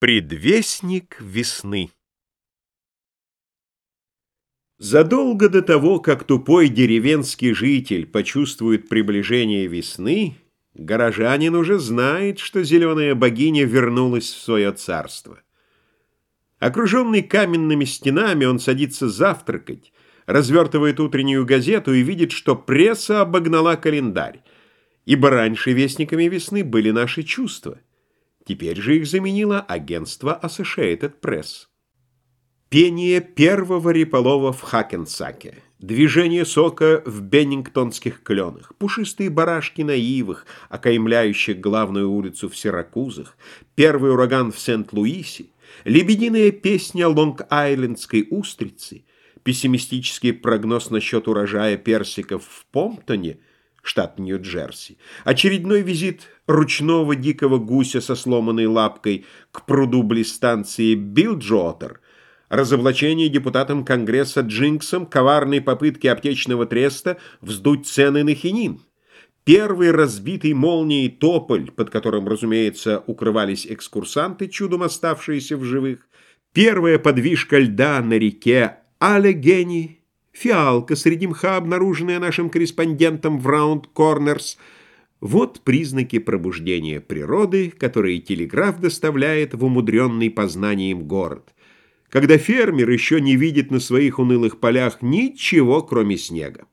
Предвестник весны Задолго до того, как тупой деревенский житель почувствует приближение весны, горожанин уже знает, что зеленая богиня вернулась в свое царство. Окруженный каменными стенами, он садится завтракать, развертывает утреннюю газету и видит, что пресса обогнала календарь, ибо раньше вестниками весны были наши чувства. Теперь же их заменило агентство Associated Press. Пение первого реполова в Хакенсаке, движение сока в беннингтонских кленах, пушистые барашки на ивах, окаймляющих главную улицу в Сиракузах, первый ураган в Сент-Луисе, лебединая песня Лонг-Айлендской устрицы, пессимистический прогноз насчет урожая персиков в Помптоне – штат Нью-Джерси. Очередной визит ручного дикого гуся со сломанной лапкой к пруду близ станции Билджотер, разоблачение депутатом Конгресса Джинксом коварной попытки аптечного треста вздуть цены на хинин. Первый разбитый молнией тополь, под которым, разумеется, укрывались экскурсанты, чудом оставшиеся в живых. Первая подвижка льда на реке Аллегени фиалка среди мха, обнаруженная нашим корреспондентом в Раунд Корнерс. Вот признаки пробуждения природы, которые телеграф доставляет в умудренный познанием город, когда фермер еще не видит на своих унылых полях ничего, кроме снега.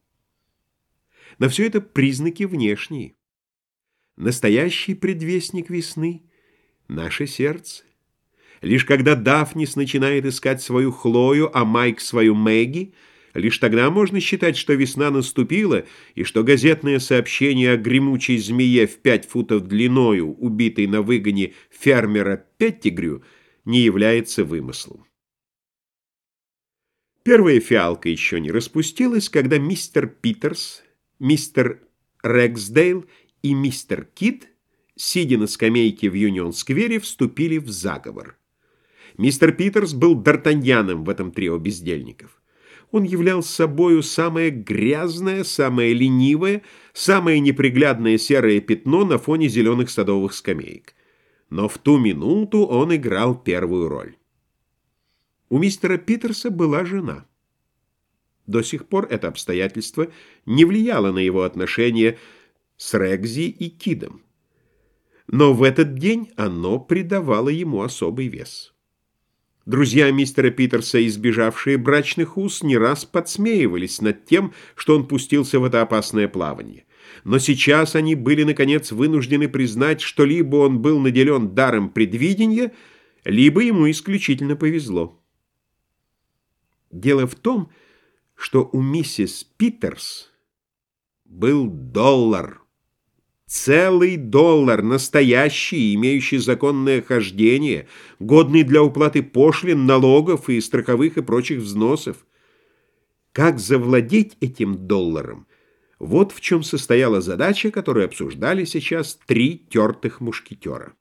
Но все это признаки внешние. Настоящий предвестник весны — наше сердце. Лишь когда Дафнис начинает искать свою Хлою, а Майк свою Мэгги — Лишь тогда можно считать, что весна наступила, и что газетное сообщение о гремучей змее в пять футов длиною, убитой на выгоне фермера Петтигрю, не является вымыслом. Первая фиалка еще не распустилась, когда мистер Питерс, мистер Рексдейл и мистер Кит, сидя на скамейке в Юнион-сквере, вступили в заговор. Мистер Питерс был д'Артаньяном в этом трио бездельников он являл собою самое грязное, самое ленивое, самое неприглядное серое пятно на фоне зеленых садовых скамеек. Но в ту минуту он играл первую роль. У мистера Питерса была жена. До сих пор это обстоятельство не влияло на его отношения с Регзи и Кидом. Но в этот день оно придавало ему особый вес. Друзья мистера Питерса, избежавшие брачных уз, не раз подсмеивались над тем, что он пустился в это опасное плавание. Но сейчас они были, наконец, вынуждены признать, что либо он был наделен даром предвидения, либо ему исключительно повезло. Дело в том, что у миссис Питерс был доллар. Целый доллар, настоящий, имеющий законное хождение, годный для уплаты пошлин, налогов и страховых и прочих взносов. Как завладеть этим долларом? Вот в чем состояла задача, которую обсуждали сейчас три тертых мушкетера.